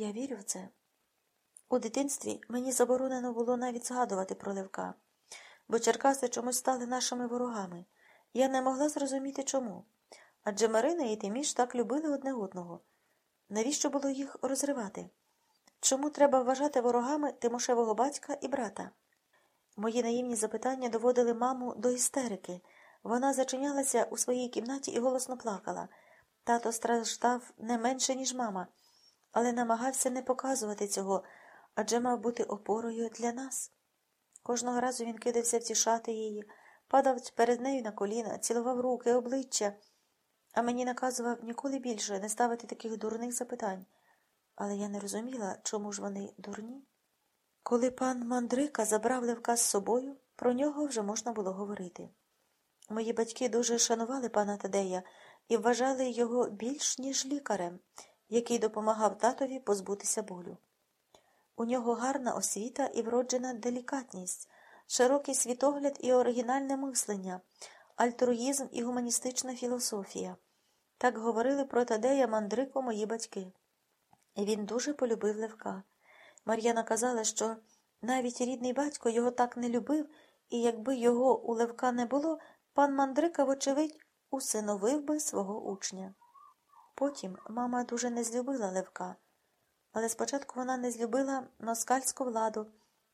Я вірю в це. У дитинстві мені заборонено було навіть згадувати про Левка, бо Черкаси чомусь стали нашими ворогами. Я не могла зрозуміти чому. Адже Марина і Тиміш так любили одне одного. Навіщо було їх розривати? Чому треба вважати ворогами Тимошевого батька і брата? Мої наївні запитання доводили маму до істерики. Вона зачинялася у своїй кімнаті і голосно плакала. Тато страждав не менше, ніж мама, але намагався не показувати цього, адже мав бути опорою для нас. Кожного разу він кидався втішати її, падав перед нею на коліна, цілував руки, обличчя, а мені наказував ніколи більше не ставити таких дурних запитань. Але я не розуміла, чому ж вони дурні. Коли пан Мандрика забрав Левка з собою, про нього вже можна було говорити. Мої батьки дуже шанували пана Тадея і вважали його більш ніж лікарем, який допомагав татові позбутися болю. У нього гарна освіта і вроджена делікатність, широкий світогляд і оригінальне мислення, альтруїзм і гуманістична філософія. Так говорили про Тадея Мандрику мої батьки. І він дуже полюбив Левка. Мар'яна казала, що навіть рідний батько його так не любив, і якби його у Левка не було, пан Мандрика, вочевидь, усиновив би свого учня. Потім мама дуже не злюбила Левка, але спочатку вона не злюбила москальську владу,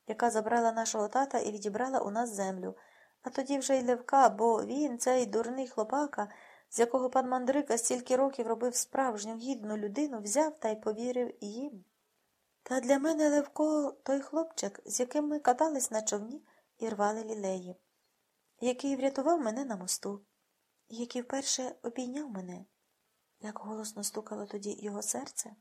яка забрала нашого тата і відібрала у нас землю, а тоді вже й Левка, бо він, цей дурний хлопака, з якого пан Мандрика стільки років робив справжню гідну людину, взяв та й повірив їм. Та для мене Левко той хлопчик, з яким ми катались на човні і рвали лілеї, який врятував мене на мосту, який вперше обійняв мене, як голосно стукало тоді його серце.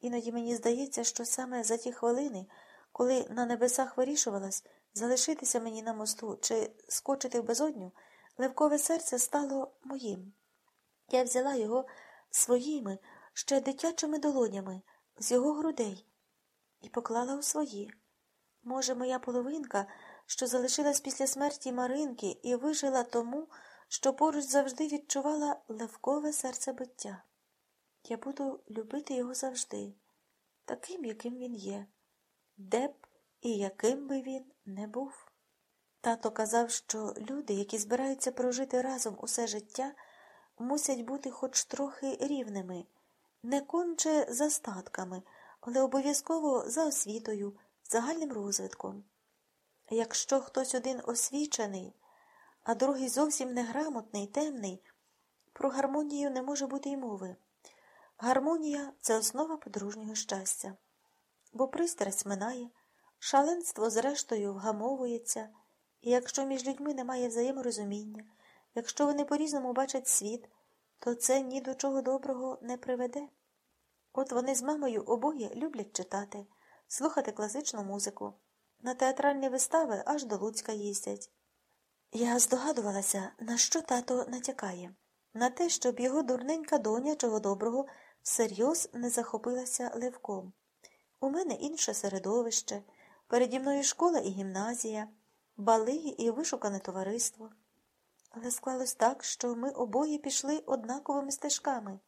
Іноді мені здається, що саме за ті хвилини, коли на небесах вирішувалась залишитися мені на мосту чи скочити в безодню, Левкове серце стало моїм. Я взяла його своїми, ще дитячими долонями, з його грудей, і поклала у свої. Може, моя половинка, що залишилась після смерті Маринки і вижила тому, що поруч завжди відчувала левкове серцебиття. Я буду любити його завжди, таким, яким він є, де б і яким би він не був. Тато казав, що люди, які збираються прожити разом усе життя, мусять бути хоч трохи рівними, не конче за статками, але обов'язково за освітою, загальним розвитком. Якщо хтось один освічений, а другий зовсім неграмотний, темний, про гармонію не може бути й мови. Гармонія це основа подружнього щастя, бо пристрасть минає, шаленство зрештою вгамовується. І якщо між людьми немає взаєморозуміння, якщо вони по-різному бачать світ, то це ні до чого доброго не приведе. От вони з мамою обоє люблять читати, слухати класичну музику, на театральні вистави аж до Луцька їздять. Я здогадувалася, на що тато натякає, на те, щоб його дурненька доня чого доброго всерйоз не захопилася левком. У мене інше середовище, переді мною школа і гімназія бали і вишукане товариство. Але склалось так, що ми обоє пішли однаковими стежками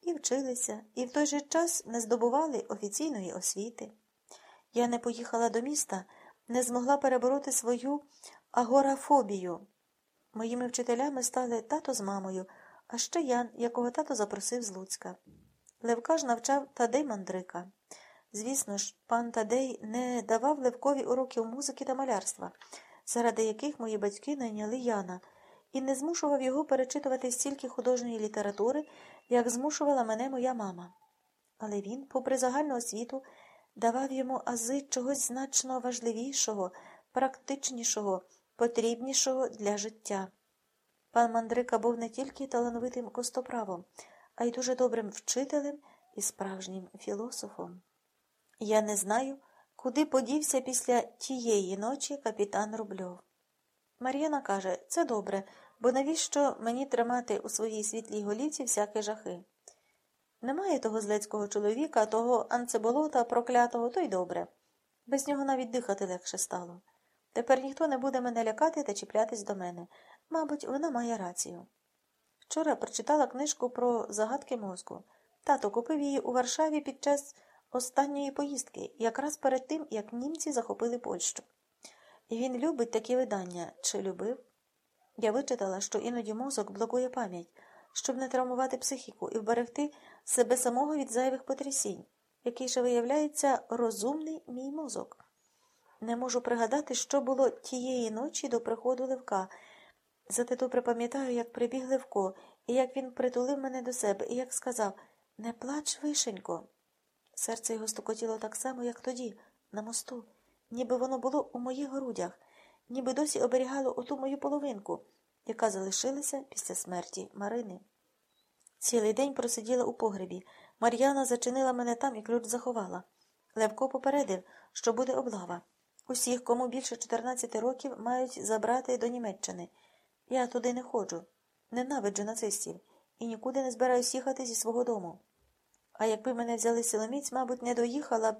і вчилися, і в той же час не здобували офіційної освіти. Я не поїхала до міста, не змогла перебороти свою агорафобію. Моїми вчителями стали тато з мамою, а ще Ян, якого тато запросив з Луцька. Левка ж навчав Тадей Мандрика. Звісно ж, пан Тадей не давав Левкові уроків музики та малярства, заради яких мої батьки найняли Яна, і не змушував його перечитувати стільки художньої літератури, як змушувала мене моя мама. Але він, попри загальну освіту, давав йому ази чогось значно важливішого, практичнішого, потрібнішого для життя. Пан Мандрика був не тільки талановитим костоправом, а й дуже добрим вчителем і справжнім філософом. Я не знаю, куди подівся після тієї ночі капітан Рубльов. Мар'яна каже, це добре, бо навіщо мені тримати у своїй світлій голівці всякі жахи? Немає того злецького чоловіка, того анцеболота проклятого, то й добре. Без нього навіть дихати легше стало. Тепер ніхто не буде мене лякати та чіплятись до мене. Мабуть, вона має рацію. Вчора прочитала книжку про загадки мозку. Тато купив її у Варшаві під час останньої поїздки, якраз перед тим, як німці захопили Польщу. І він любить такі видання. Чи любив? Я вичитала, що іноді мозок блокує пам'ять, щоб не травмувати психіку і вберегти себе самого від зайвих потрясінь, який же виявляється розумний мій мозок. Не можу пригадати, що було тієї ночі до приходу Левка. Зате добре пам'ятаю, як прибіг Левко, і як він притулив мене до себе, і як сказав Не плач, вишенько. Серце його стукотіло так само, як тоді, на мосту, ніби воно було у моїх грудях, ніби досі оберігало оту мою половинку, яка залишилася після смерті Марини. Цілий день просиділа у погребі. Мар'яна зачинила мене там і ключ заховала. Левко попередив, що буде облава. Усіх, кому більше 14 років, мають забрати до Німеччини. Я туди не ходжу. Ненавиджу нацистів і нікуди не збираюсь їхати зі свого дому. А якби мене взяли силоміць, мабуть, не доїхала б